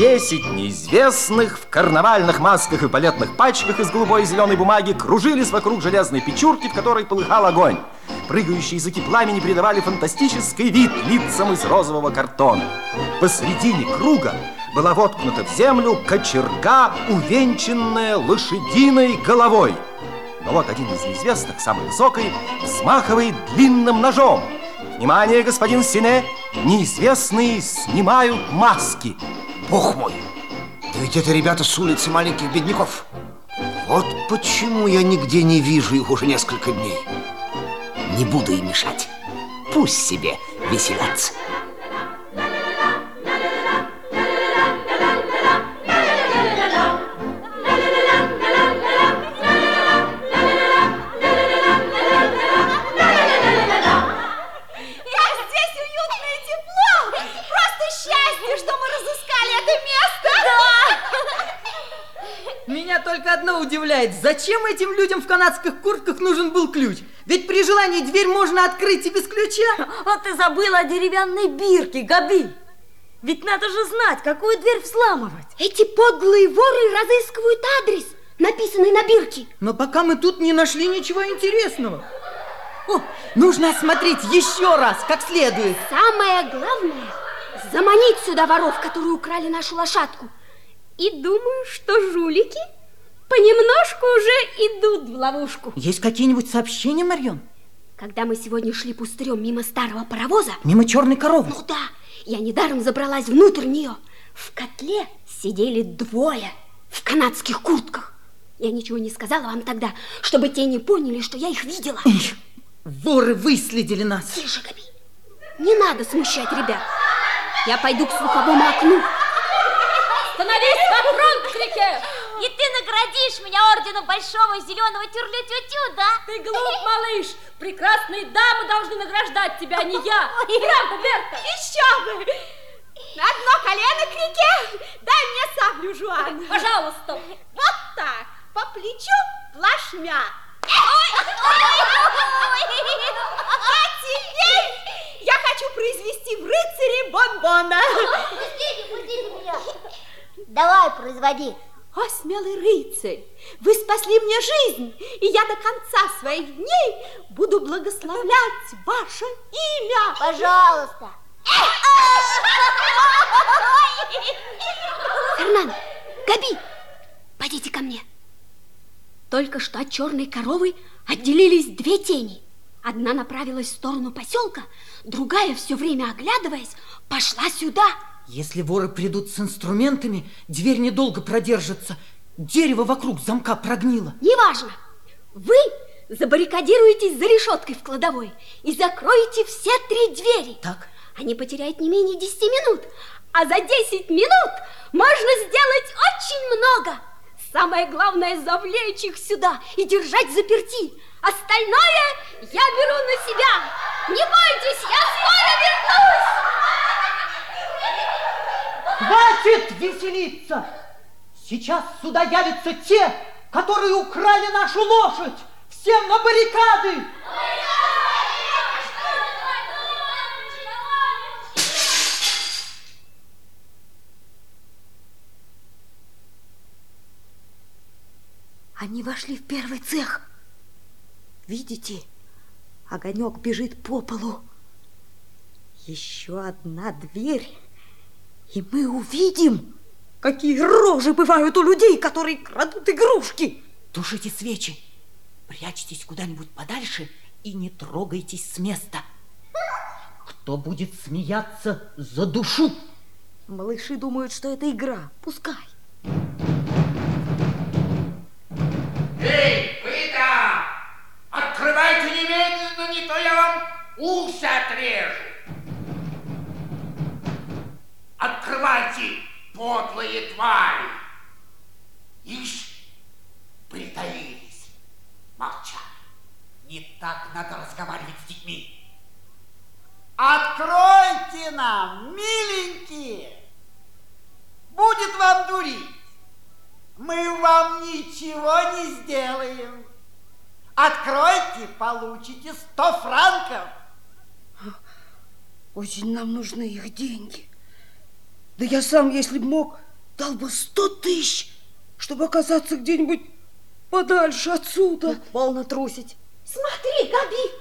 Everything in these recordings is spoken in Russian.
Десять неизвестных в карнавальных масках и балетных пачках из голубой и зеленой бумаги кружились вокруг железной печурки, в которой полыхал огонь. Прыгающие языки пламени придавали фантастический вид лицам из розового картона. Посредине круга была воткнута в землю кочерга, увенчанная лошадиной головой. Но вот один из неизвестных, самый высокий, взмахивает длинным ножом. Внимание, господин Сине! Неизвестные снимают маски. Бог мой! Да ведь это ребята с улицы маленьких бедняков. Вот почему я нигде не вижу их уже несколько дней. Не буду им мешать. Пусть себе веселятся. Зачем этим людям в канадских куртках нужен был ключ? Ведь при желании дверь можно открыть и без ключа. А ты забыла о деревянной бирке, Габи. Ведь надо же знать, какую дверь взламывать. Эти подлые воры разыскивают адрес, написанный на бирке. Но пока мы тут не нашли ничего интересного. О, нужно осмотреть еще раз, как следует. Самое главное, заманить сюда воров, которые украли нашу лошадку. И думаю, что жулики понемножку уже идут в ловушку. Есть какие-нибудь сообщения, Марьон? Когда мы сегодня шли пустырем мимо старого паровоза... Мимо черной коровы? Ну да, я недаром забралась внутрь нее. В котле сидели двое в канадских куртках. Я ничего не сказала вам тогда, чтобы те не поняли, что я их видела. Эх, воры выследили нас. Тише, Габи. Не надо смущать ребят. Я пойду к слуховому окну. Становись на фронт, Крике! И ты наградишь меня орденом большого зеленого тюрлю-тю-тю, да? Ты глуп, малыш! Прекрасные дамы должны награждать тебя, а не я! Правда, Берта? Еще бы! На одно колено к реке! Дай мне саблю, Жуан! Пожалуйста! Вот так! По плечу плашмя! Ой, А теперь я хочу произвести в рыцаре бонбона! Пустите, пустите меня! Давай, производи! О, смелый рыцарь, вы спасли мне жизнь, и я до конца своих дней буду благословлять ваше имя. Пожалуйста. Фернан, Габи, пойдите ко мне. Только что от черной коровы отделились две тени. Одна направилась в сторону поселка, другая, все время оглядываясь, пошла сюда. Если воры придут с инструментами, дверь недолго продержится. Дерево вокруг замка прогнило. Неважно. Вы забаррикадируетесь за решеткой в кладовой и закроете все три двери. Так. Они потеряют не менее 10 минут. А за 10 минут можно сделать очень много. Самое главное завлечь их сюда и держать заперти. Остальное я беру на себя. Не бойтесь, я скоро вернусь. Хватит веселиться! Сейчас сюда явятся те, которые украли нашу лошадь! Всем на баррикады! Они вошли в первый цех. Видите, огонек бежит по полу. Еще одна дверь и мы увидим, какие рожи бывают у людей, которые крадут игрушки. Тушите свечи, прячьтесь куда-нибудь подальше и не трогайтесь с места. Кто будет смеяться за душу? Малыши думают, что это игра. Пускай. Эй, вы там! Открывайте немедленно, не то я вам уши отрежу. Открывайте, подлые твари! Ишь, притаились, молчат. Не так надо разговаривать с детьми. Откройте нам, миленькие! Будет вам дурить. Мы вам ничего не сделаем. Откройте, получите сто франков. Очень нам нужны их деньги. Да я сам, если б мог, дал бы сто тысяч, чтобы оказаться где-нибудь подальше отсюда. Полно трусить. Смотри, Габи,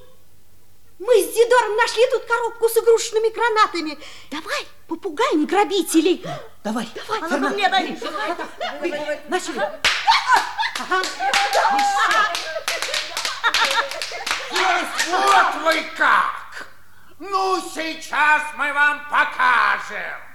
мы с Зидором нашли тут коробку с игрушечными гранатами. Давай попугаем грабителей. Давай. Давай, Фернан, мне дай. вы- Начали. Вот вы как! Ну, сейчас мы вам покажем.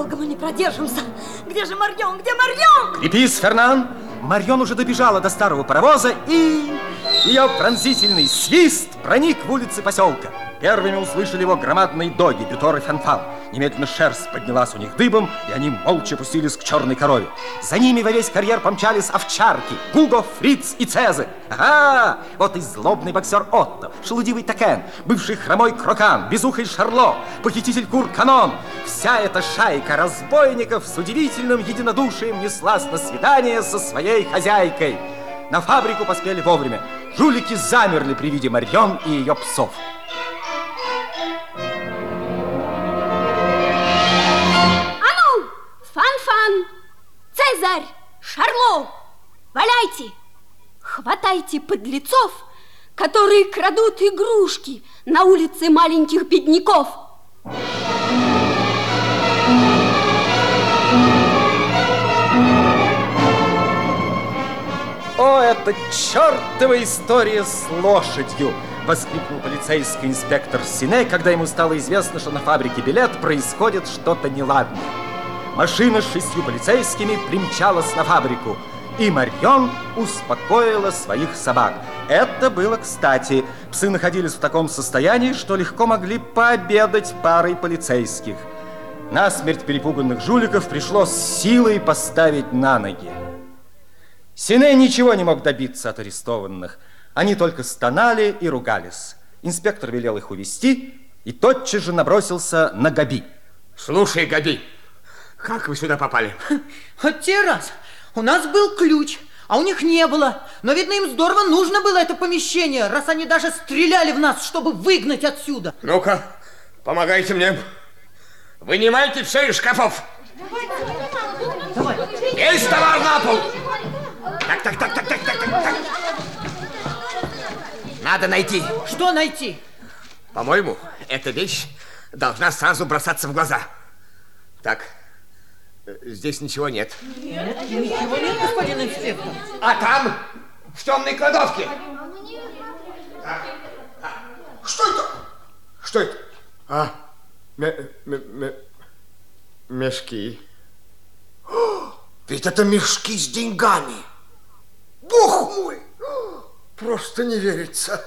Долго мы не продержимся. Где же Марьон? Где Марьон? Крепись, Фернан! Марион уже добежала до старого паровоза и... Ее пронзительный свист проник в улицы поселка. Первыми услышали его громадные доги, Бютор и Фанфан. Немедленно шерсть поднялась у них дыбом, и они молча пустились к черной корове. За ними во весь карьер помчались овчарки, Гуго, Фриц и Цезы. Ага, вот и злобный боксер Отто, шелудивый Такен, бывший хромой Крокан, безухой Шарло, похититель кур Канон. Вся эта шайка разбойников с удивительным единодушием неслась на свидание со своей хозяйкой. На фабрику поспели вовремя. Жулики замерли при виде Марьон и ее псов. А ну, Фан-Фан, Цезарь, Шарло, валяйте, хватайте подлецов, которые крадут игрушки на улице маленьких бедняков. О, это чертова история с лошадью! Воскликнул полицейский инспектор Сине, когда ему стало известно, что на фабрике билет происходит что-то неладное. Машина с шестью полицейскими примчалась на фабрику, и Марьон успокоила своих собак. Это было кстати. Псы находились в таком состоянии, что легко могли пообедать парой полицейских. Насмерть перепуганных жуликов пришлось силой поставить на ноги. Сине ничего не мог добиться от арестованных. Они только стонали и ругались. Инспектор велел их увести и тотчас же набросился на Габи. Слушай, Габи, как вы сюда попали? Вот те раз. У нас был ключ, а у них не было. Но, видно, им здорово нужно было это помещение, раз они даже стреляли в нас, чтобы выгнать отсюда. Ну-ка, помогайте мне. Вынимайте все из шкафов. Давай. Весь товар на пол. Так, так, так, так, так, так, так, так. Надо найти. Что найти? По-моему, эта вещь должна сразу бросаться в глаза. Так, э, здесь ничего нет. Ничего нет, господин инспектор. А там, в темной кладовке. А, Что это? Что это? А, ме- ме- ме- мешки. Ведь это мешки с деньгами. Мой! Просто не верится.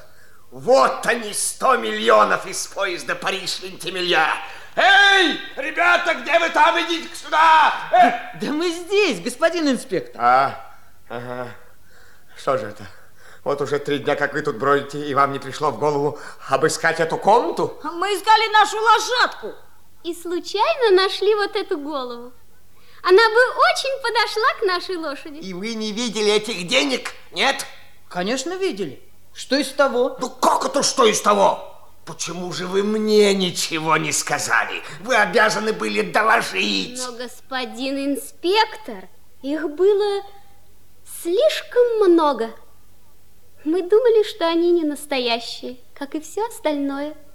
Вот они, сто миллионов из поезда Париж-Вентимилья. Эй, ребята, где вы там? Идите сюда! Э! Да мы здесь, господин инспектор. А, ага. Что же это? Вот уже три дня, как вы тут бродите, и вам не пришло в голову обыскать эту комнату? Мы искали нашу лошадку. И случайно нашли вот эту голову. Она бы очень подошла к нашей лошади. И вы не видели этих денег? Нет? Конечно, видели. Что из того? Ну как это что из того? Почему же вы мне ничего не сказали? Вы обязаны были доложить. Но, господин инспектор, их было слишком много. Мы думали, что они не настоящие, как и все остальное.